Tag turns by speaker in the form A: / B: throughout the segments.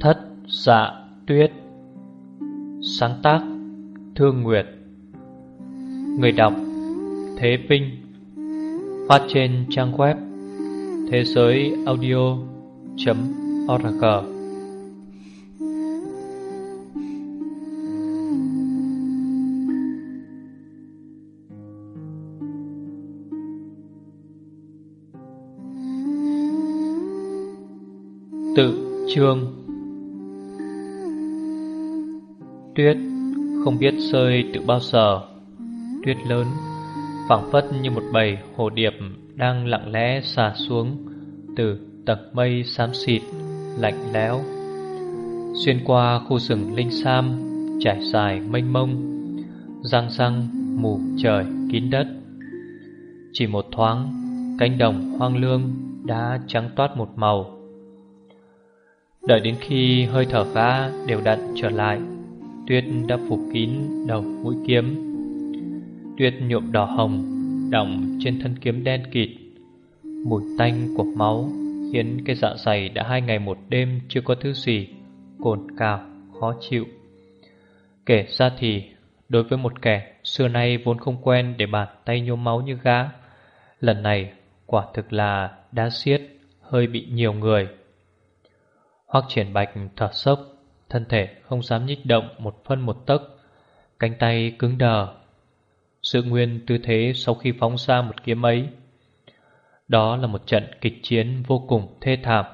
A: Thất dạ tuyết. Sáng tác, Thương Nguyệt. Người đọc, Thế Vinh. Phát trên trang web, Thế giới audio.org Tự chương Tuyết, không biết rơi từ bao giờ. Tuyết lớn, phảng phất như một bầy hồ điệp Đang lặng lẽ xả xuống Từ tầng mây xám xịt, Lạnh lẽo. Xuyên qua khu rừng linh sam, Trải dài mênh mông, Răng răng mù trời kín đất. Chỉ một thoáng, Cánh đồng hoang lương Đã trắng toát một màu. Đợi đến khi hơi thở gã đều đặn trở lại Tuyết đã phủ kín đầu mũi kiếm. Tuyết nhuộm đỏ hồng Đọng trên thân kiếm đen kịt. Mùi tanh của máu Khiến cái dạ dày đã hai ngày một đêm Chưa có thứ gì Cồn cào, khó chịu. Kể ra thì Đối với một kẻ xưa nay vốn không quen Để bàn tay nhôm máu như gã Lần này quả thực là đã xiết Hơi bị nhiều người. Hoắc triển bạch thở sốc Thân thể không dám nhích động một phân một tấc, Cánh tay cứng đờ. Sự nguyên tư thế sau khi phóng ra một kiếm ấy, Đó là một trận kịch chiến vô cùng thê thảm.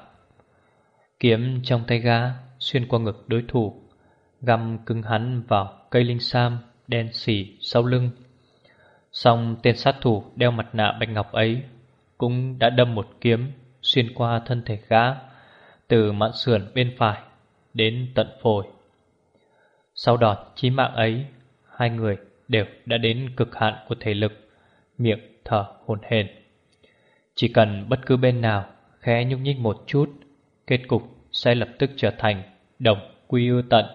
A: Kiếm trong tay gã xuyên qua ngực đối thủ, Găm cứng hắn vào cây linh sam đen xỉ sau lưng. Song tên sát thủ đeo mặt nạ bạch ngọc ấy Cũng đã đâm một kiếm xuyên qua thân thể gã Từ mạn sườn bên phải đến tận phổi. Sau đòn chí mạng ấy, hai người đều đã đến cực hạn của thể lực, miệng thở hổn hển. Chỉ cần bất cứ bên nào khẽ nhúc nhích một chút, kết cục sẽ lập tức trở thành đồng quy ưu tận.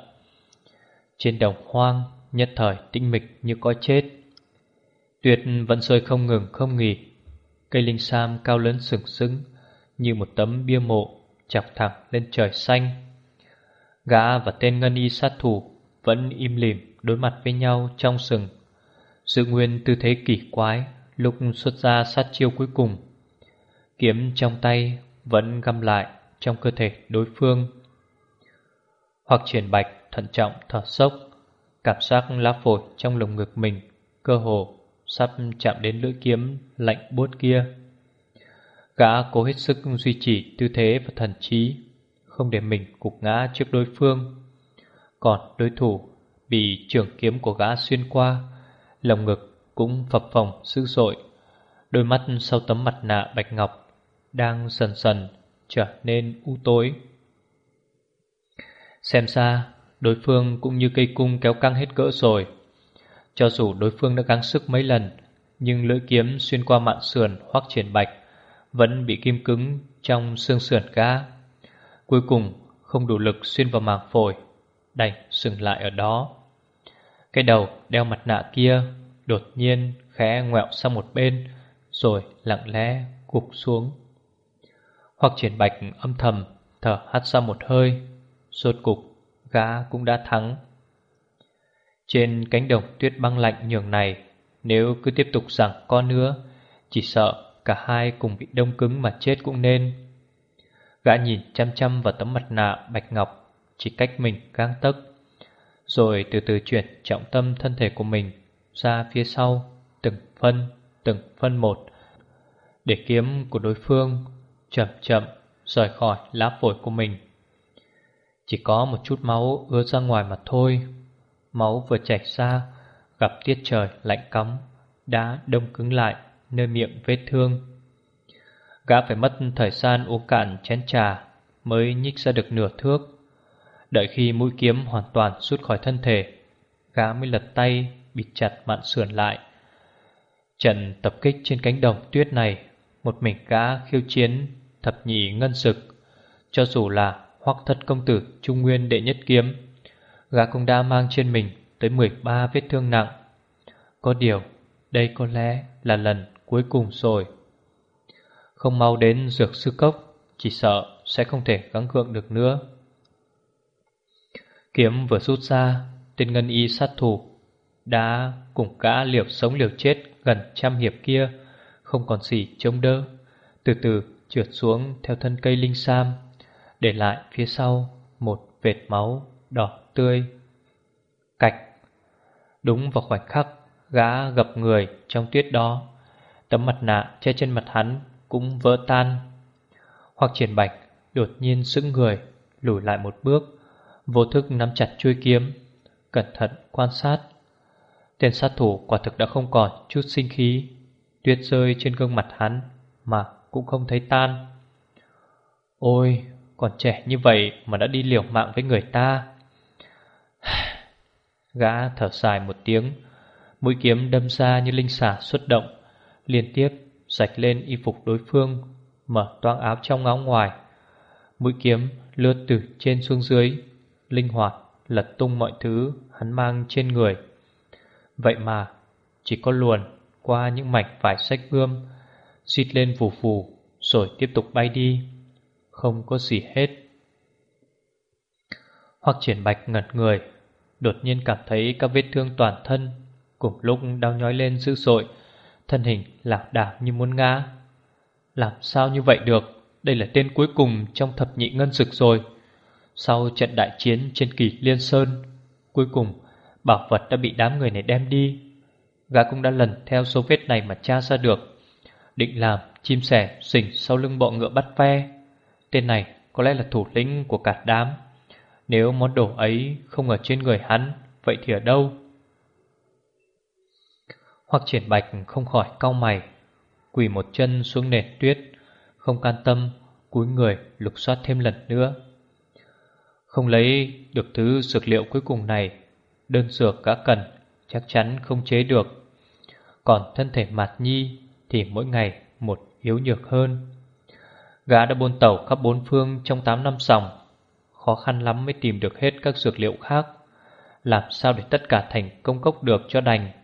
A: Trên đồng hoang, nhất thời tĩnh mịch như có chết. Tuyệt vẫn rơi không ngừng không nghỉ. Cây linh sam cao lớn sừng sững như một tấm bia mộ chọc thẳng lên trời xanh. Gã và tên ngân y sát thủ Vẫn im lìm đối mặt với nhau trong sừng. Sự nguyên tư thế kỳ quái, Lúc xuất ra sát chiêu cuối cùng, Kiếm trong tay Vẫn găm lại trong cơ thể đối phương. Hoặc triển bạch, thận trọng, thở sốc, Cảm giác lá phổi trong lồng ngực mình Cơ hồ sắp chạm đến lưỡi kiếm lạnh buốt kia. Gã cố hết sức duy trì tư thế và thần trí không để mình cục ngã trước đối phương. Còn đối thủ bị trường kiếm của gã xuyên qua, lồng ngực cũng phập phồng dữ dội. Đôi mắt sau tấm mặt nạ bạch ngọc đang dần dần trở nên u tối. Xem ra, đối phương cũng như cây cung kéo căng hết cỡ rồi. Cho dù đối phương đã gắng sức mấy lần, nhưng lưỡi kiếm xuyên qua mạn sườn hoặc triển bạch vẫn bị kim cứng trong xương sườn gã. Cuối cùng, không đủ lực xuyên vào màng phổi. Đành dừng lại ở đó. Cái đầu đeo mặt nạ kia Đột nhiên khẽ ngoẹo sang một bên, Rồi lặng lẽ gục xuống. Hoặc triển bạch âm thầm, Thở hắt ra một hơi, Rốt cục gã cũng đã thắng. Trên cánh đồng tuyết băng lạnh nhường này, Nếu cứ tiếp tục rằng co nữa, Chỉ sợ cả hai cùng bị đông cứng mà chết cũng nên. Gã nhìn chăm chăm vào tấm mặt nạ bạch ngọc Chỉ cách mình gang tấc Rồi từ từ chuyển trọng tâm thân thể của mình Ra phía sau Từng phân, từng phân một Để kiếm của đối phương Chậm chậm rời khỏi lá phổi của mình. Chỉ có một chút máu ứa ra ngoài mà thôi. Máu vừa chảy ra Gặp tiết trời lạnh cắm Đã đông cứng lại nơi miệng vết thương. Gã phải mất thời gian uống cạn chén trà Mới nhích ra được nửa thước. Đợi khi mũi kiếm hoàn toàn rút khỏi thân thể, Gã mới lật tay bịt chặt mạn sườn lại. Trận tập kích trên cánh đồng tuyết này, Một mình gã khiêu chiến thập nhị ngân sực. Cho dù là hoắc thất công tử trung nguyên đệ nhất kiếm, Gã cũng đã mang trên mình tới 13 vết thương nặng. Có điều, đây có lẽ là lần cuối cùng rồi không mau đến dược sư cốc, Chỉ sợ sẽ không thể gắng gượng được nữa. Kiếm vừa rút ra, Tên ngân y sát thủ Đã cùng cả liều sống liều chết Gần trăm hiệp kia, Không còn gì chống đỡ, Từ từ trượt xuống theo thân cây linh sam, Để lại phía sau Một vệt máu đỏ tươi, Cạch. Đúng vào khoảnh khắc, Gã gập người trong tuyết đó, Tấm mặt nạ che trên mặt hắn cũng vỡ tan. Hoặc triển bạch đột nhiên sững người, Lùi lại một bước, Vô thức nắm chặt chuôi kiếm, Cẩn thận quan sát. Tên sát thủ quả thực đã không còn chút sinh khí, Tuyết rơi trên gương mặt hắn Mà cũng không thấy tan. Ôi, Còn trẻ như vậy mà đã đi liều mạng với người ta. Gã thở dài một tiếng, Mũi kiếm đâm ra như linh xả xuất động, Liên tiếp sạch lên y phục đối phương, Mở toang áo trong áo ngoài. Mũi kiếm lướt từ trên xuống dưới, Linh hoạt, lật tung mọi thứ hắn mang trên người. Vậy mà, chỉ có luồn qua những mạch vải sách gươm Xịt lên phù phù, rồi tiếp tục bay đi. Không có gì hết. Hoặc triển bạch ngẩn người, Đột nhiên cảm thấy các vết thương toàn thân Cùng lúc đau nhói lên dữ dội. Thân hình lạc đảo như muốn ngã. Làm sao như vậy được? Đây là tên cuối cùng trong thập nhị ngân dực rồi. Sau trận đại chiến trên kỳ Liên Sơn, Cuối cùng Bảo vật đã bị đám người này đem đi. Gã cũng đã lần theo số vết này mà tra ra được. Định làm chim sẻ xỉnh sau lưng bọ ngựa bắt ve. Tên này có lẽ là thủ lĩnh của cả đám. Nếu món đồ ấy không ở trên người hắn, Vậy thì ở đâu? Hoặc triển bạch không khỏi cau mày, Quỳ một chân xuống nền tuyết, Không can tâm cúi người lục soát thêm lần nữa. Không lấy được thứ dược liệu cuối cùng này, Đơn dược đã cần Chắc chắn không chế được. Còn thân thể mạt nhi Thì mỗi ngày một yếu nhược hơn. Gã đã buôn tàu khắp bốn phương trong 8 năm sòng Khó khăn lắm mới tìm được hết các dược liệu khác, Làm sao để tất cả thành công cốc được cho đành.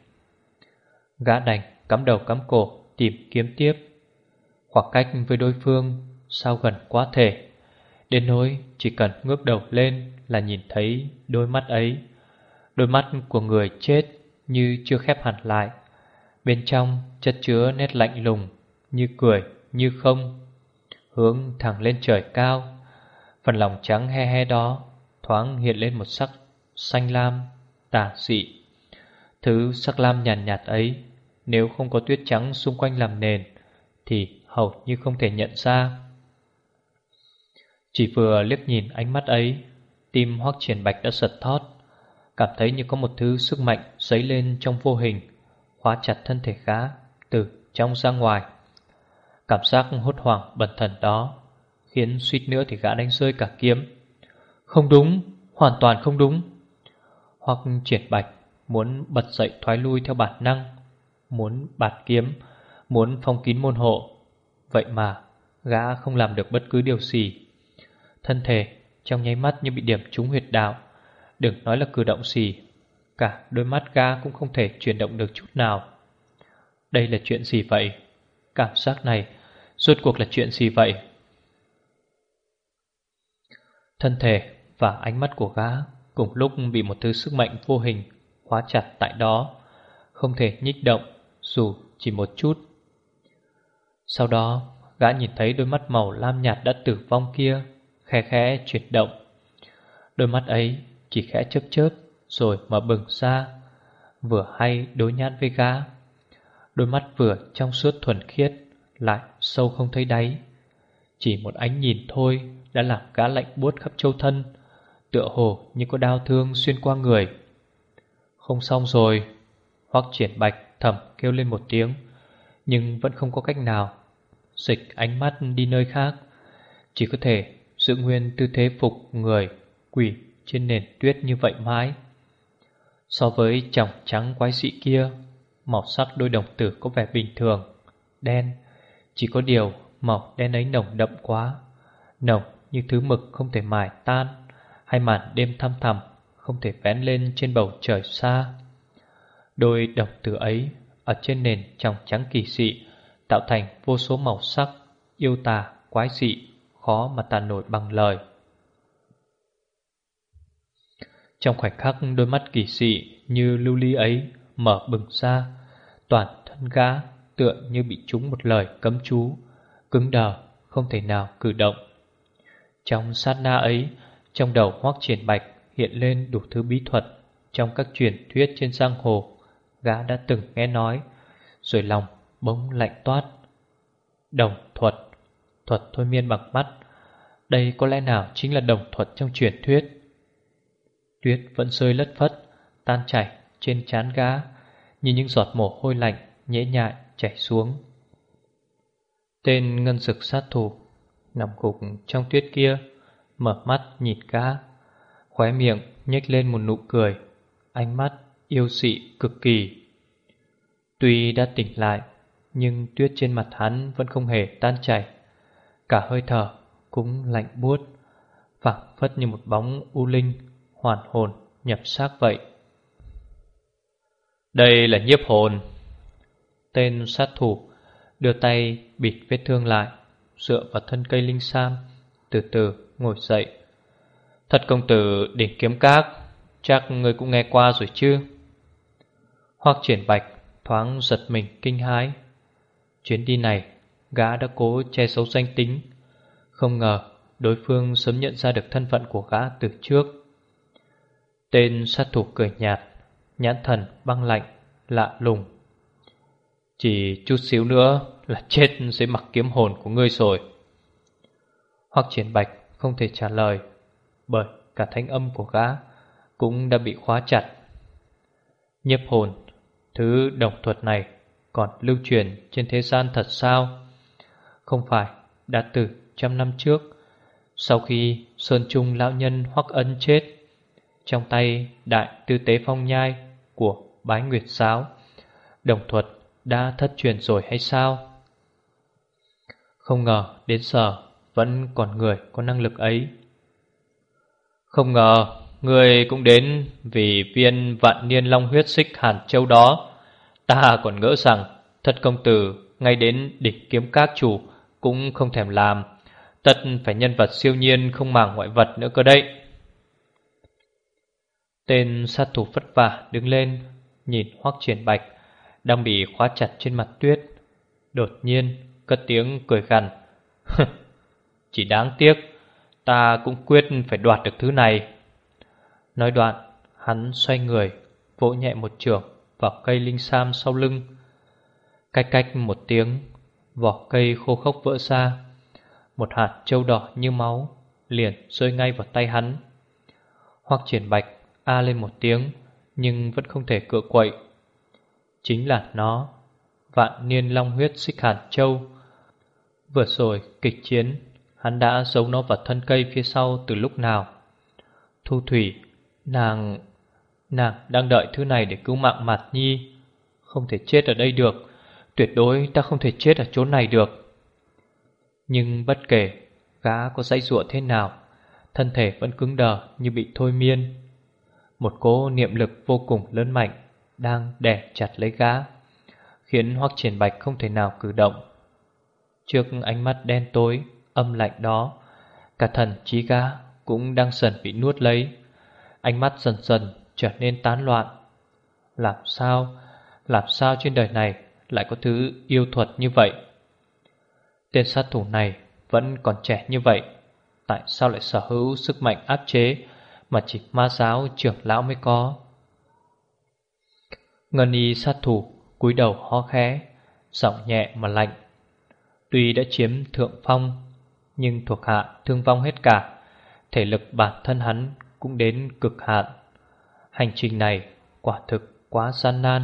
A: Gã đành cắm đầu cắm cổ tìm kiếm tiếp. Khoảng cách với đối phương sao gần quá thể. Đến nỗi chỉ cần ngước đầu lên là nhìn thấy đôi mắt ấy. Đôi mắt của người chết như chưa khép hẳn lại. Bên trong chất chứa nét lạnh lùng Như cười như không Hướng thẳng lên trời cao. Phần lòng trắng he he đó Thoáng hiện lên một sắc xanh lam tà dị. Thứ sắc lam nhàn nhạt, nhạt ấy nếu không có tuyết trắng xung quanh làm nền, Thì hầu như không thể nhận ra. Chỉ vừa liếc nhìn ánh mắt ấy, Tim hoắc triển bạch đã sật thót, Cảm thấy như có một thứ sức mạnh Dấy lên trong vô hình, Khóa chặt thân thể khá Từ trong ra ngoài. Cảm giác hốt hoảng bẩn thần đó Khiến suýt nữa thì gã đánh rơi cả kiếm. Không đúng, Hoàn toàn không đúng. Hoặc triển bạch Muốn bật dậy thoái lui theo bản năng. Muốn bạt kiếm, Muốn phong kín môn hộ. Vậy mà, gã không làm được bất cứ điều gì. Thân thể trong nháy mắt như bị điểm trúng huyệt đạo. Đừng nói là cử động gì, Cả đôi mắt gã cũng không thể chuyển động được chút nào. Đây là chuyện gì vậy? Cảm giác này, Rốt cuộc là chuyện gì vậy? Thân thể và ánh mắt của gã Cùng lúc bị một thứ sức mạnh vô hình Khóa chặt tại đó, Không thể nhích động. Dù chỉ một chút. Sau đó, gã nhìn thấy đôi mắt màu lam nhạt đã tử vong kia Khẽ khẽ chuyển động. Đôi mắt ấy chỉ khẽ chớp chớp Rồi mở bừng ra, Vừa hay đối nhãn với gã. Đôi mắt vừa trong suốt thuần khiết, Lại sâu không thấy đáy. Chỉ một ánh nhìn thôi Đã làm gã lạnh buốt khắp châu thân, Tựa hồ như có đau thương xuyên qua người. Không xong rồi, Hoặc triển bạch thầm kêu lên một tiếng, Nhưng vẫn không có cách nào. Dịch ánh mắt đi nơi khác. Chỉ có thể giữ nguyên tư thế phục người Quỷ trên nền tuyết như vậy mãi. So với chồng trắng quái dị kia, Màu sắc đôi đồng tử có vẻ bình thường, Đen. Chỉ có điều màu đen ấy nồng đậm quá, Nồng như thứ mực không thể mài tan, Hay màn đêm thăm thầm Không thể vén lên trên bầu trời xa. Đôi đồng tử ấy Ở trên nền trong trắng kỳ dị Tạo thành vô số màu sắc Yêu tà, quái dị Khó mà tàn nổi bằng lời Trong khoảnh khắc đôi mắt kỳ dị như lưu ly ấy mở bừng ra, toàn thân gã tựa như bị trúng một lời cấm chú, cứng đờ, không thể nào cử động. Trong sát na ấy, trong đầu hoác Triển Bạch hiện lên đủ thứ bí thuật trong các truyền thuyết trên giang hồ, gã đã từng nghe nói, rồi lòng bỗng lạnh toát. Đồng thuật, thuật thôi miên bằng mắt, đây có lẽ nào chính là đồng thuật trong truyền thuyết. Tuyết vẫn rơi lất phất, tan chảy trên trán gã, như những giọt mồ hôi lạnh nhễ nhại chảy xuống. Tên ngân sực sát thủ nằm gục trong tuyết kia, mở mắt nhìn gã, khóe miệng nhếch lên một nụ cười, ánh mắt yêu dị cực kỳ. Tuy đã tỉnh lại, nhưng tuyết trên mặt hắn vẫn không hề tan chảy. Cả hơi thở cũng lạnh buốt, phảng phất như một bóng u linh hoàn hồn nhập xác vậy. Đây là nhiếp hồn. Tên sát thủ đưa tay bịt vết thương lại, dựa vào thân cây linh sam, từ từ ngồi dậy. Thật công tử đỉnh kiếm các, chắc người cũng nghe qua rồi chứ? Hoặc triển bạch thoáng giật mình kinh hãi. Chuyến đi này, gã đã cố che giấu danh tính, không ngờ đối phương sớm nhận ra được thân phận của gã từ trước. Tên sát thủ cười nhạt, nhãn thần băng lạnh, lạ lùng. Chỉ chút xíu nữa là chết dưới mặt kiếm hồn của ngươi rồi. Hoặc triển bạch không thể trả lời, bởi cả thanh âm của gã cũng đã bị khóa chặt. Nhếp hồn, thứ đồng thuật này còn lưu truyền trên thế gian thật sao? Không phải đã từ trăm năm trước, sau khi Sơn Trung lão nhân Hoắc Ân chết, trong tay đại tư tế phong nhai của bái nguyệt giáo, đồng thuật đã thất truyền rồi hay sao? Không ngờ đến giờ vẫn còn người có năng lực ấy. Không ngờ người cũng đến vì viên vạn niên long huyết xích hàn châu đó. Ta còn ngỡ rằng thật công tử ngay đến đỉnh kiếm các chủ cũng không thèm làm. Tất phải nhân vật siêu nhiên không màng ngoại vật nữa cơ đấy. Tên sát thủ vất vả đứng lên, nhìn hoắc triển bạch, đang bị khóa chặt trên mặt tuyết. Đột nhiên, cất tiếng cười gằn. Chỉ đáng tiếc, ta cũng quyết phải đoạt được thứ này. Nói đoạn, hắn xoay người, vỗ nhẹ một trường vào cây linh sam sau lưng. Cách cách một tiếng, vỏ cây khô khốc vỡ ra. Một hạt trâu đỏ như máu liền rơi ngay vào tay hắn. Hoặc triển bạch a lên một tiếng nhưng vẫn không thể cựa quậy. Chính là nó, vạn niên long huyết xích hạt châu. Vừa rồi kịch chiến, hắn đã giấu nó vào thân cây phía sau từ lúc nào. Thu thủy, nàng... Nàng đang đợi thứ này để cứu mạng Mạt Nhi. Không thể chết ở đây được, tuyệt đối ta không thể chết ở chỗ này được. Nhưng bất kể gã có dãy ruộng thế nào, thân thể vẫn cứng đờ như bị thôi miên. Một cố niệm lực vô cùng lớn mạnh Đang đè chặt lấy gã Khiến Hoắc Triển Bạch không thể nào cử động Trước ánh mắt đen tối Âm lạnh đó Cả thần trí gã cũng đang dần bị nuốt lấy Ánh mắt dần dần trở nên tán loạn Làm sao Làm sao trên đời này Lại có thứ yêu thuật như vậy Tên sát thủ này Vẫn còn trẻ như vậy Tại sao lại sở hữu sức mạnh áp chế mà chỉ ma giáo trưởng lão mới có. Ngân y sát thủ cúi đầu ho khẽ, giọng nhẹ mà lạnh. Tuy đã chiếm thượng phong, nhưng thuộc hạ thương vong hết cả, thể lực bản thân hắn cũng đến cực hạn. Hành trình này quả thực quá gian nan.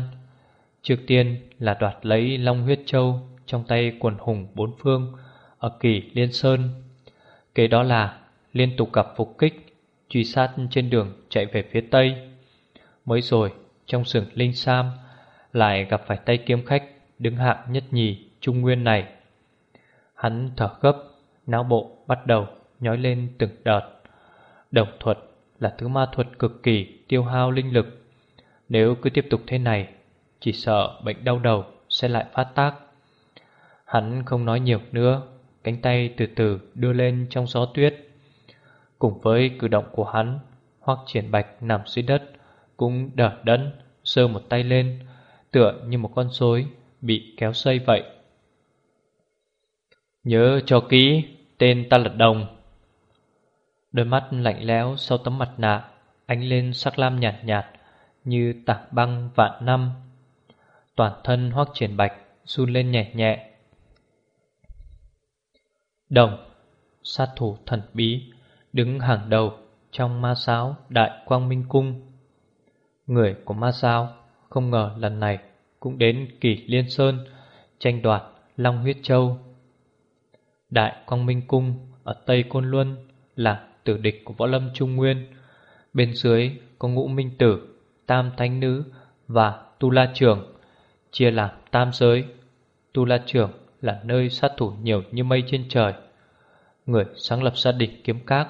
A: Trước tiên là đoạt lấy Long huyết châu trong tay quần hùng bốn phương ở kỳ Liên Sơn. Kế đó là liên tục gặp phục kích truy sát trên đường chạy về phía tây. Mới rồi, trong sưởng Linh Sam, lại gặp phải tay kiếm khách đứng hạng nhất nhì trung nguyên này. Hắn thở gấp, não bộ bắt đầu nhói lên từng đợt. Đồng thuật là thứ ma thuật cực kỳ tiêu hao linh lực. Nếu cứ tiếp tục thế này, chỉ sợ bệnh đau đầu sẽ lại phát tác. Hắn không nói nhiều nữa, cánh tay từ từ đưa lên trong gió tuyết. Cùng với cử động của hắn, Hoặc triển bạch nằm dưới đất Cũng đỡ đẫn Sơ một tay lên Tựa như một con rối Bị kéo xây vậy Nhớ cho kỹ Tên ta là Đồng Đôi mắt lạnh lẽo sau tấm mặt nạ, Ánh lên sắc lam nhạt nhạt Như tảng băng vạn năm. Toàn thân hoác triển bạch, Run lên nhẹ nhẹ. Đồng, Sát thủ thần bí, Đứng hàng đầu trong ma sáo Đại Quang Minh Cung. Người của ma sáo, Không ngờ lần này cũng đến kỳ liên sơn, Tranh đoạt Long huyết châu. Đại Quang Minh Cung Ở Tây Côn Luân Là tử địch của võ lâm Trung Nguyên. Bên dưới có ngũ minh tử, Tam thánh nữ Và tu la trường Chia làm tam giới. Tu la trường là nơi sát thủ nhiều như mây trên trời. Người sáng lập gia đình kiếm các,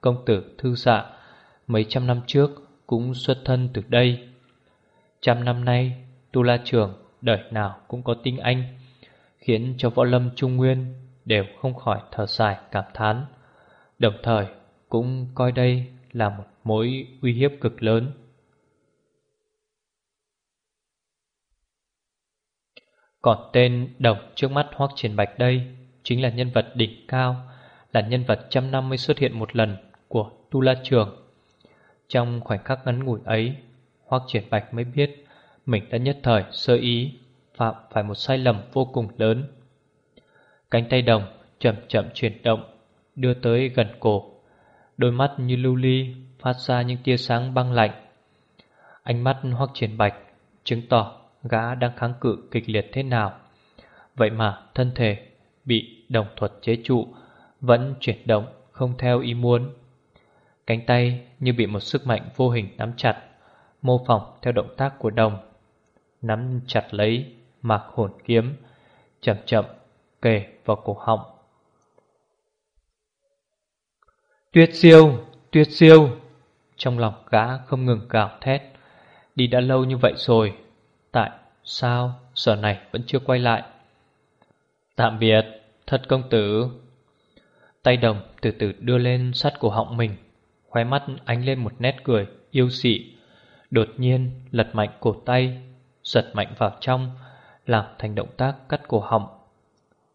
A: Công tử thư dạ Mấy trăm năm trước cũng xuất thân từ đây. Trăm năm nay, Tu La Trường đời nào cũng có tinh anh, Khiến cho võ lâm trung nguyên Đều không khỏi thở dài cảm thán. Đồng thời cũng coi đây là một mối uy hiếp cực lớn. Còn tên đồng trước mắt Hoác Triển Bạch đây Chính là nhân vật đỉnh cao, Là nhân vật trăm năm mới xuất hiện một lần Của Tu La Trường. Trong khoảnh khắc ngắn ngủi ấy Hoác Triển Bạch mới biết Mình đã nhất thời sơ ý, Phạm phải một sai lầm vô cùng lớn. Cánh tay đồng chậm chậm chuyển động, Đưa tới gần cổ Đôi mắt như lưu ly, Phát ra những tia sáng băng lạnh. Ánh mắt Hoác Triển Bạch Chứng tỏ gã đang kháng cự kịch liệt thế nào. Vậy mà thân thể bị đồng thuật chế trụ, Vẫn chuyển động không theo ý muốn. Cánh tay như bị một sức mạnh vô hình nắm chặt, Mô phỏng theo động tác của đồng. Nắm chặt lấy mạc hồn kiếm, Chậm chậm kề vào cổ họng. Tuyết siêu, tuyết siêu. Trong lòng gã không ngừng gào thét. Đi đã lâu như vậy rồi Tại sao giờ này vẫn chưa quay lại? Tạm biệt Thất công tử. Tay đồng từ từ đưa lên sát cổ họng mình Khóe mắt ánh lên một nét cười yêu dị Đột nhiên lật mạnh cổ tay Giật mạnh vào trong Làm thành động tác cắt cổ họng.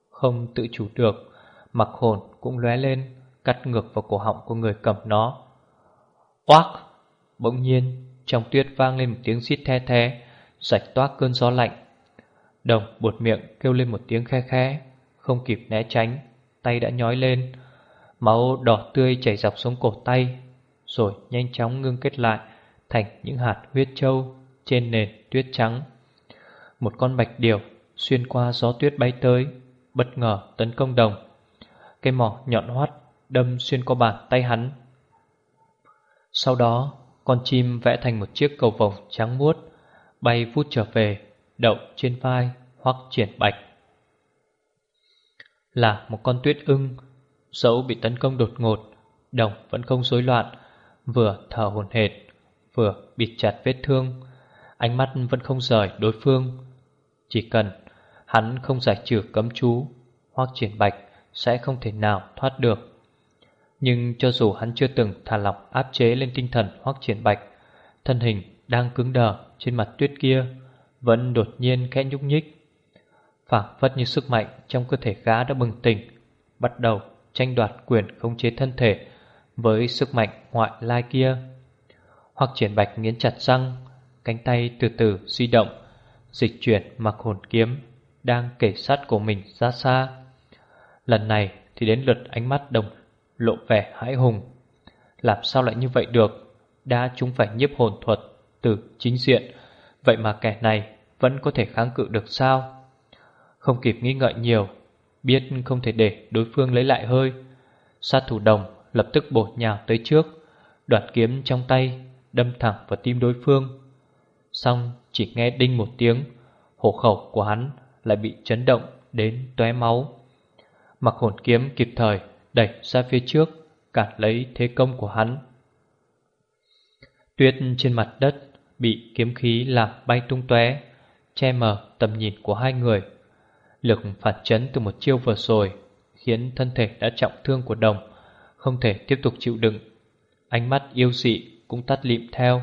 A: Không tự chủ được Mặc hồn cũng lóe lên. Cắt ngược vào cổ họng của người cầm nó. Oác! Bỗng nhiên trong tuyết vang lên một tiếng xít the the Sạch toát cơn gió lạnh. Đồng buột miệng kêu lên một tiếng khe khe, Không kịp né tránh Tay đã nhói lên. Máu đỏ tươi chảy dọc xuống cổ tay Rồi nhanh chóng ngưng kết lại Thành những hạt huyết trâu Trên nền tuyết trắng. Một con bạch điểu Xuyên qua gió tuyết bay tới Bất ngờ tấn công đồng. Cây mỏ nhọn hoắt Đâm xuyên qua bàn tay hắn. Sau đó, Con chim vẽ thành một chiếc cầu vồng trắng muốt, Bay vút trở về, Đậu trên vai hoặc triển bạch. Là một con tuyết ưng, Dẫu bị tấn công đột ngột, Đồng vẫn không rối loạn, Vừa thở hồn hệt Vừa bịt chặt vết thương. Ánh mắt vẫn không rời đối phương. Chỉ cần hắn không giải trừ cấm chú Hoặc triển bạch sẽ không thể nào thoát được. Nhưng cho dù hắn chưa từng thả lỏng áp chế lên tinh thần hoặc triển bạch, Thân hình đang cứng đờ trên mặt tuyết kia Vẫn đột nhiên khẽ nhúc nhích. Phảng phất như sức mạnh trong cơ thể gã đã bừng tỉnh, Bắt đầu tranh đoạt quyền khống chế thân thể Với sức mạnh ngoại lai kia. Hoặc triển bạch nghiến chặt răng, Cánh tay từ từ di động, Dịch chuyển mặc hồn kiếm Đang kể sát của mình ra xa. Lần này thì đến lượt ánh mắt đồng lộ vẻ hãi hùng. Làm sao lại như vậy được? Đã chúng phải nhiếp hồn thuật từ chính diện, Vậy mà kẻ này vẫn có thể kháng cự được sao? Không kịp nghi ngợi nhiều, Biết không thể để đối phương lấy lại hơi, Sát thủ đồng lập tức bổ nhào tới trước, Đoạt kiếm trong tay, Đâm thẳng vào tim đối phương. Xong, chỉ nghe đinh một tiếng Hổ khẩu của hắn lại bị chấn động đến tóe máu. Mặc hồn kiếm kịp thời đẩy ra phía trước Cản lấy thế công của hắn Tuyết trên mặt đất bị kiếm khí làm bay tung tóe, che mờ tầm nhìn của hai người. Lực phản chấn từ một chiêu vừa rồi khiến thân thể đã trọng thương của đồng không thể tiếp tục chịu đựng. Ánh mắt yêu dị cũng tắt lịm theo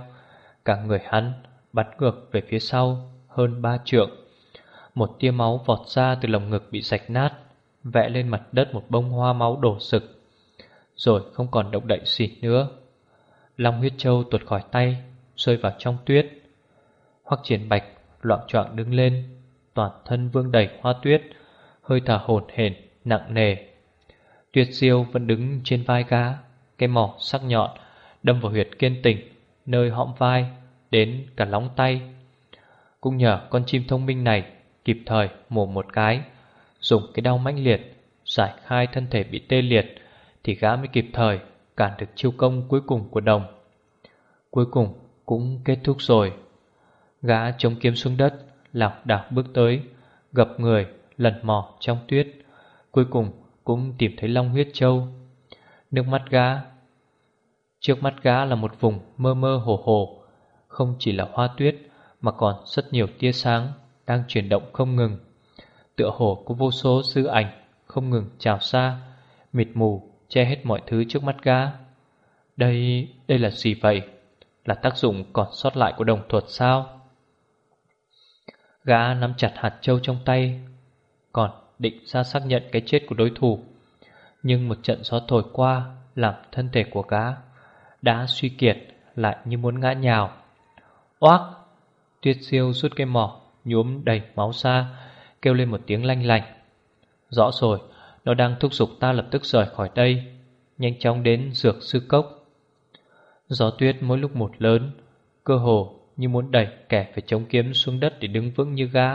A: Cả người hắn bắn ngược về phía sau hơn ba trượng Một tia máu vọt ra từ lồng ngực bị sạch nát Vẽ lên mặt đất một bông hoa máu đổ sực, Rồi không còn động đậy gì nữa. Long huyết châu tuột khỏi tay, Rơi vào trong tuyết. Hoắc triển bạch loạn trọng đứng lên, Toàn thân vương đầy hoa tuyết, Hơi thở hổn hển, nặng nề. Tuyết diêu vẫn đứng trên vai gã, Cái mỏ sắc nhọn Đâm vào huyệt kiên tỉnh, Nơi hõm vai, Đến cả lóng tay. Cũng nhờ con chim thông minh này Kịp thời mổ một cái. Dùng cái đau mãnh liệt, Giải khai thân thể bị tê liệt Thì gã mới kịp thời Cản được chiêu công cuối cùng của đồng. Cuối cùng cũng kết thúc rồi. Gã chống kiếm xuống đất Lạc đảo bước tới, gặp người lần mò trong tuyết, Cuối cùng cũng tìm thấy Long huyết châu. Nước mắt gã, Trước mắt gã là một vùng mơ mơ hồ hồ, Không chỉ là hoa tuyết Mà còn rất nhiều tia sáng Đang chuyển động không ngừng. Tựa hồ có vô số dư ảnh Không ngừng trào xa Mịt mù che hết mọi thứ trước mắt gã Đây, đây là gì vậy? Là tác dụng còn sót lại của đồng thuật sao? Gã nắm chặt hạt châu trong tay Còn định ra xác nhận cái chết của đối thủ Nhưng một trận gió thổi qua Làm thân thể của gã Đã suy kiệt lại như muốn ngã nhào Oác Tuyết siêu rút cây mỏ Nhuốm đầy máu xa Kêu lên một tiếng lanh lành Rõ rồi, Nó đang thúc giục ta lập tức rời khỏi đây, Nhanh chóng đến dược sư cốc. Gió tuyết mỗi lúc một lớn, Cơ hồ như muốn đẩy kẻ phải chống kiếm xuống đất để đứng vững như gã,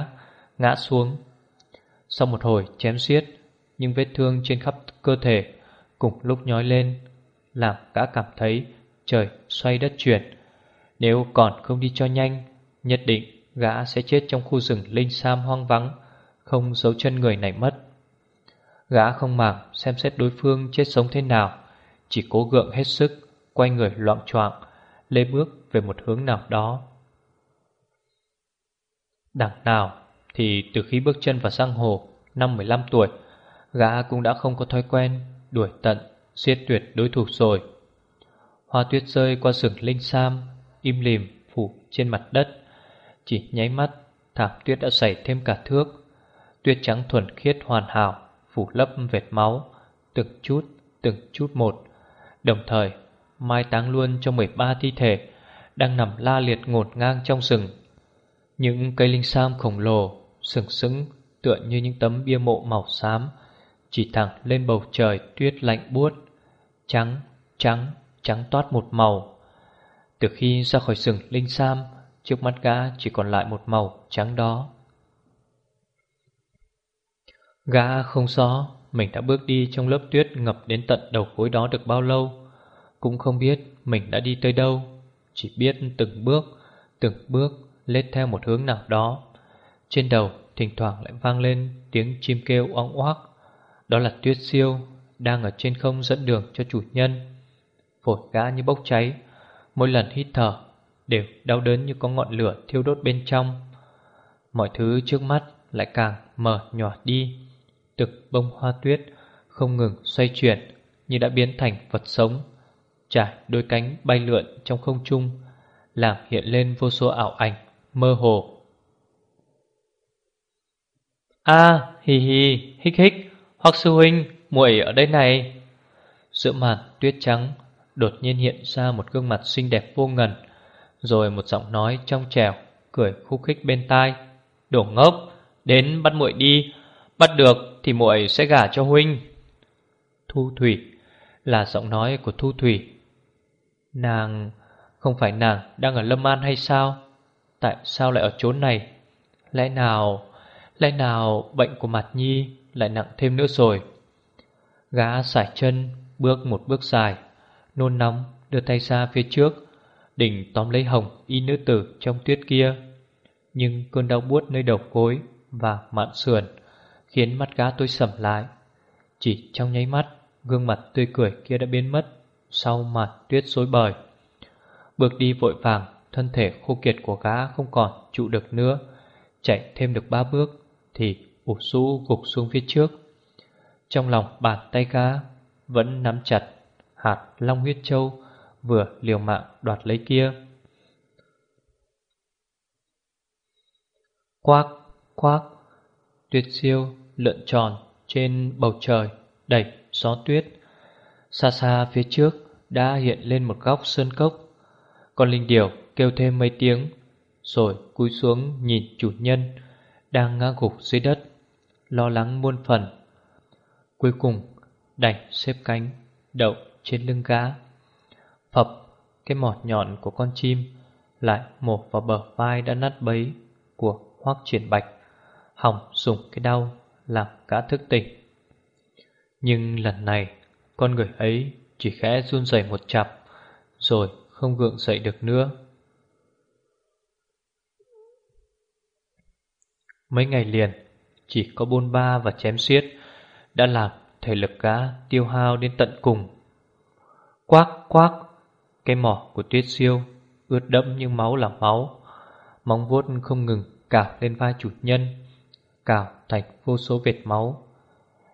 A: Ngã xuống. Sau một hồi chém xiết Nhưng vết thương trên khắp cơ thể Cùng lúc nhói lên, Làm gã cảm thấy trời xoay đất chuyển. Nếu còn không đi cho nhanh, Nhất định gã sẽ chết trong khu rừng linh sam hoang vắng. Không giấu chân người này mất Gã không màng xem xét đối phương chết sống thế nào Chỉ cố gượng hết sức Quay người loạn choạng Lê bước về một hướng nào đó Đằng nào thì từ khi bước chân vào sang hồ năm 15 tuổi, gã cũng đã không có thói quen đuổi tận, siết tuyệt đối thủ rồi. Hoa tuyết rơi qua sừng linh sam, im lìm phủ trên mặt đất, chỉ nháy mắt, thảm tuyết đã xảy thêm cả thước. Tuyết trắng thuần khiết hoàn hảo, phủ lấp vệt máu, từng chút, từng chút một. Đồng thời, mai táng luôn cho 13 thi thể đang nằm la liệt ngột ngang trong rừng. Những cây linh sam khổng lồ sừng sững tựa như những tấm bia mộ màu xám Chỉ thẳng lên bầu trời tuyết lạnh buốt Trắng, trắng, trắng toát một màu. Từ khi ra khỏi rừng linh sam Trước mắt gã chỉ còn lại một màu trắng đó. Gã không rõ mình đã bước đi trong lớp tuyết ngập đến tận đầu gối đó được bao lâu Cũng không biết mình đã đi tới đâu Chỉ biết từng bước, từng bước lết theo một hướng nào đó. Trên đầu thỉnh thoảng lại vang lên tiếng chim kêu oong oác. Đó là tuyết siêu đang ở trên không dẫn đường cho chủ nhân. Phổi gã như bốc cháy, mỗi lần hít thở đều đau đớn như có ngọn lửa thiêu đốt bên trong. Mọi thứ trước mắt lại càng mở nhỏ đi. Từng bông hoa tuyết không ngừng xoay chuyển như đã biến thành vật sống, trải đôi cánh bay lượn trong không trung, làm hiện lên vô số ảo ảnh mơ hồ. A, hì hì hích hích, hoặc sư huynh, muội ở đây này. Giữa màn tuyết trắng, đột nhiên hiện ra một gương mặt xinh đẹp vô ngần, rồi một giọng nói trong trèo, cười khúc khích bên tai. Đổ ngốc, đến bắt muội đi, bắt được thì muội sẽ gả cho huynh. Thu Thủy là giọng nói của Thu Thủy. Nàng, không phải nàng đang ở Lâm An hay sao? Tại sao lại ở chốn này Lẽ nào Lẽ nào bệnh của mặt nhi Lại nặng thêm nữa rồi Gã sải chân Bước một bước dài Nôn nóng đưa tay ra phía trước Đỉnh tóm lấy hồng y nữ tử trong tuyết kia Nhưng cơn đau buốt nơi đầu gối Và mạn sườn Khiến mắt gã tôi sầm lại. Chỉ trong nháy mắt Gương mặt tươi cười kia đã biến mất Sau mặt tuyết rối bời. Bước đi vội vàng Thân thể khô kiệt của gã không còn trụ được nữa. Chạy thêm được ba bước Thì ủ rũ gục xuống phía trước. Trong lòng bàn tay gã Vẫn nắm chặt hạt long huyết châu Vừa liều mạng đoạt lấy kia. Quác, quác Tuyết siêu lượn tròn trên bầu trời, Đẩy gió tuyết. Xa xa phía trước đã hiện lên một góc sơn cốc. Con linh điểu kêu thêm mấy tiếng, Rồi cúi xuống nhìn chủ nhân Đang ngã gục dưới đất, Lo lắng muôn phần. Cuối cùng, đành xếp cánh, Đậu trên lưng gã. Phập cái mỏ nhọn của con chim Lại mổ vào bờ vai đã nát bấy Của hoác triển bạch. Hỏng dùng cái đau Làm gã thức tỉnh. Nhưng lần này, Con người ấy chỉ khẽ run rẩy một chặp, Rồi không gượng dậy được nữa. Mấy ngày liền, Chỉ có bôn ba và chém xiết Đã làm thể lực gã tiêu hao đến tận cùng. Quác quác, Cái mỏ của tuyết siêu Ướt đẫm như máu là máu, Móng vuốt không ngừng cào lên vai chủ nhân. Cào thành vô số vệt máu.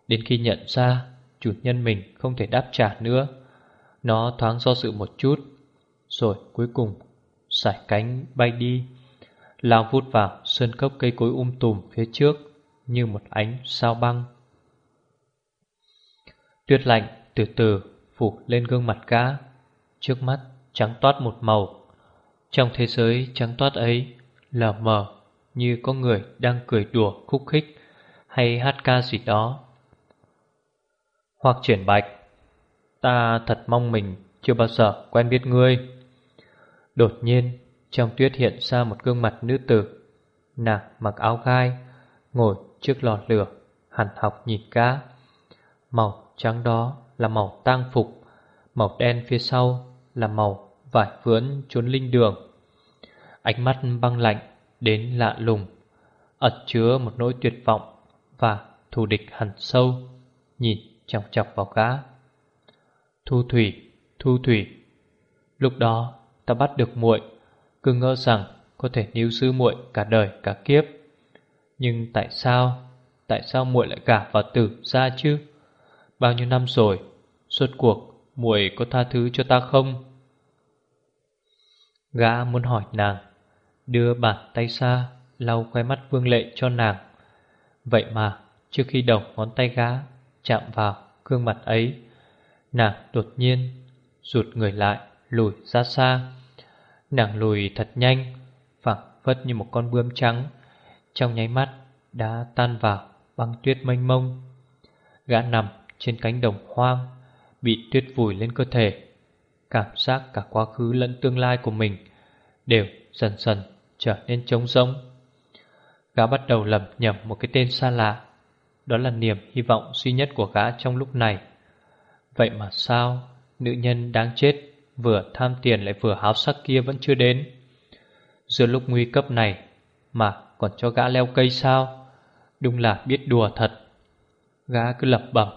A: Đến khi nhận ra, Chủ nhân mình không thể đáp trả nữa. Nó thoáng do dự một chút, Rồi cuối cùng Sải cánh bay đi. Lao vút vào sơn cốc cây cối um tùm phía trước Như một ánh sao băng. Tuyết lạnh từ từ phủ lên gương mặt cá Trước mắt trắng toát một màu. Trong thế giới trắng toát ấy Lờ mờ như có người đang cười đùa khúc khích Hay hát ca gì đó. Hoặc triển bạch, Ta thật mong mình chưa bao giờ quen biết ngươi. Đột nhiên, trong tuyết hiện ra một gương mặt nữ tử. Nàng mặc áo gai, Ngồi trước lò lửa Hẳn học nhìn cá. Màu trắng đó là màu tang phục, Màu đen phía sau là màu vải vướn trốn linh đường. Ánh mắt băng lạnh đến lạ lùng. Ẩn chứa một nỗi tuyệt vọng và thù địch hẳn sâu, nhìn chòng chọc vào gã. Thu thủy thu thủy, lúc đó ta bắt được muội, cứ ngỡ rằng có thể níu giữ muội cả đời cả kiếp. Nhưng tại sao tại sao muội lại gả vào tử ra chứ? Bao nhiêu năm rồi, suốt cuộc muội có tha thứ cho ta không? Gã muốn hỏi nàng. Đưa bàn tay xa, lau khoe mắt vương lệ cho nàng. Vậy mà, trước khi đầu ngón tay gã chạm vào gương mặt ấy, Nàng đột nhiên rụt người lại, lùi ra xa. Nàng lùi thật nhanh phẳng phất như một con bướm trắng, Trong nháy mắt đã tan vào băng tuyết mênh mông. Gã nằm trên cánh đồng hoang, Bị tuyết vùi lên cơ thể. Cảm giác cả quá khứ lẫn tương lai của mình Đều dần dần trở nên trống rỗng. Gã bắt đầu lầm nhầm một cái tên xa lạ. Đó là niềm hy vọng duy nhất của gã trong lúc này. Vậy mà sao nữ nhân đáng chết vừa tham tiền lại vừa háo sắc kia vẫn chưa đến? Giữa lúc nguy cấp này mà còn cho gã leo cây sao? Đúng là biết đùa thật. Gã cứ lẩm bẩm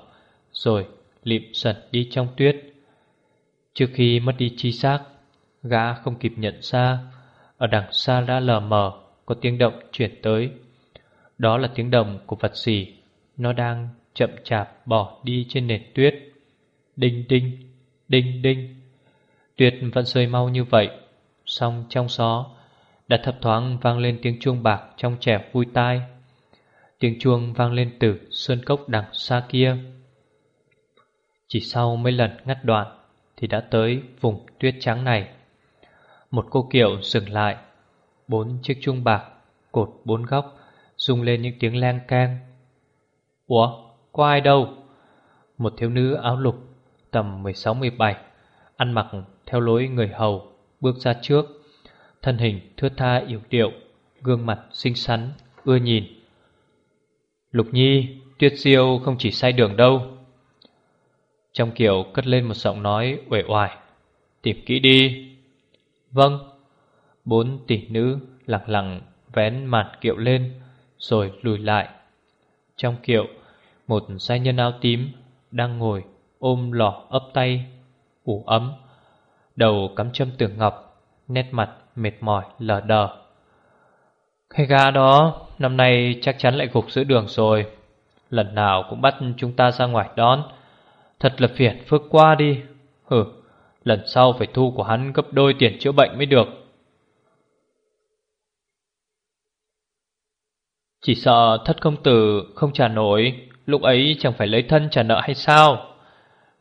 A: rồi lịm sần đi trong tuyết. Trước khi mất đi chi xác, gã không kịp nhận ra ở đằng xa đã lờ mờ, Có tiếng động chuyển tới. Đó là tiếng động của vật gì Nó đang chậm chạp bỏ đi trên nền tuyết. Đinh đinh Đinh đinh. Tuyết vẫn rơi mau như vậy. Xong trong gió Đã thập thoáng vang lên tiếng chuông bạc Trong trẻ vui tai. Tiếng chuông vang lên từ sơn cốc đằng xa kia. Chỉ sau mấy lần ngắt đoạn, Thì đã tới vùng tuyết trắng này một cô kiệu dừng lại. Bốn chiếc chuông bạc, Cột bốn góc, Rung lên những tiếng leng keng. Ủa, có ai đâu? Một thiếu nữ áo lục, Tầm 16-17 Ăn mặc theo lối người hầu, Bước ra trước. Thân hình thướt tha yếu điệu, Gương mặt xinh xắn, ưa nhìn. Lục Nhi, Tuyết diêu không chỉ sai đường đâu. Trong kiểu cất lên một giọng nói uể oải. Tìm kỹ đi. Vâng. Bốn tỷ nữ lặng lặng vén mặt kiệu lên, Rồi lùi lại. Trong kiệu, Một sai nhân áo tím Đang ngồi ôm lọ ấp tay, ủ ấm. Đầu cắm châm tường ngọc, Nét mặt mệt mỏi, lờ đờ. Cái gà đó, Năm nay chắc chắn lại gục giữa đường rồi. Lần nào cũng bắt chúng ta ra ngoài đón. Thật là phiền phức qua đi. Hừ. Lần sau phải thu của hắn gấp đôi tiền chữa bệnh mới được. Chỉ sợ thất công tử không trả nổi, Lúc ấy chẳng phải lấy thân trả nợ hay sao?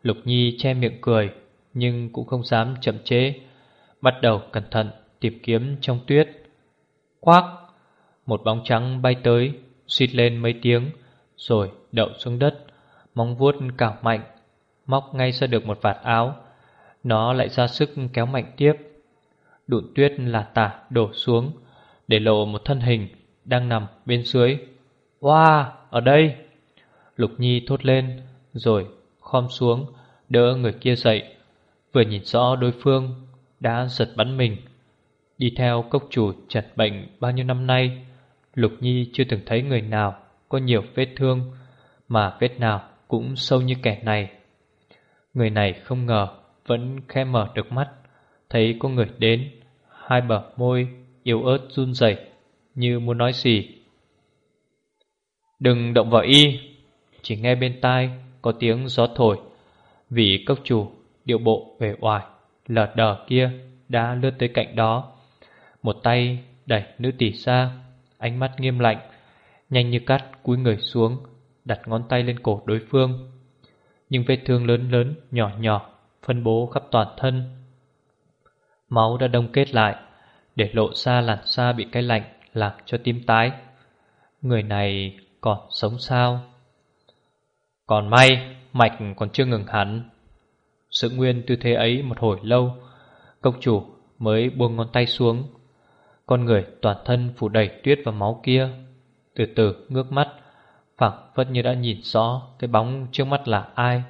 A: Lục Nhi che miệng cười, Nhưng cũng không dám chậm chế, Bắt đầu cẩn thận tìm kiếm trong tuyết. Khoác, Một bóng trắng bay tới Xịt lên mấy tiếng, Rồi đậu xuống đất, Móng vuốt cào mạnh, Móc ngay ra được một vạt áo. Nó lại ra sức kéo mạnh tiếp. Đụn tuyết là tả đổ xuống Để lộ một thân hình Đang nằm bên dưới. Wow, ở đây. Lục Nhi thốt lên Rồi khom xuống Đỡ người kia dậy. Vừa nhìn rõ đối phương Đã giật bắn mình. Đi theo cốc chủ chặt bệnh bao nhiêu năm nay Lục Nhi chưa từng thấy người nào Có nhiều vết thương Mà vết nào cũng sâu như kẻ này. Người này không ngờ vẫn khẽ mở được mắt, Thấy có người đến. Hai bờ môi yếu ớt run rẩy, Như muốn nói gì. Đừng động vào y. Chỉ nghe bên tai Có tiếng gió thổi, Vì cốc chủ điệu bộ về oải, Lờ đờ kia đã lướt tới cạnh đó. Một tay đẩy nữ tỷ ra, Ánh mắt nghiêm lạnh, Nhanh như cắt cúi người xuống, Đặt ngón tay lên cổ đối phương. Nhưng vết thương lớn lớn nhỏ nhỏ Phân bố khắp toàn thân. Máu đã đông kết lại, Để lộ ra làn da bị cái lạnh Làm cho tim tái. Người này còn sống sao? Còn may, Mạch còn chưa ngừng hẳn. Sự nguyên tư thế ấy một hồi lâu, Công chủ mới buông ngón tay xuống. Con người toàn thân phủ đầy tuyết và máu kia. Từ từ ngước mắt phẳng phất như đã nhìn rõ Cái bóng trước mắt là ai,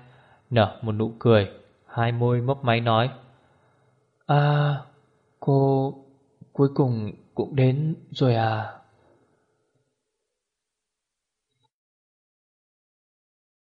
A: Nở một nụ cười. Hai môi mấp máy nói À cô cuối cùng cũng đến rồi à?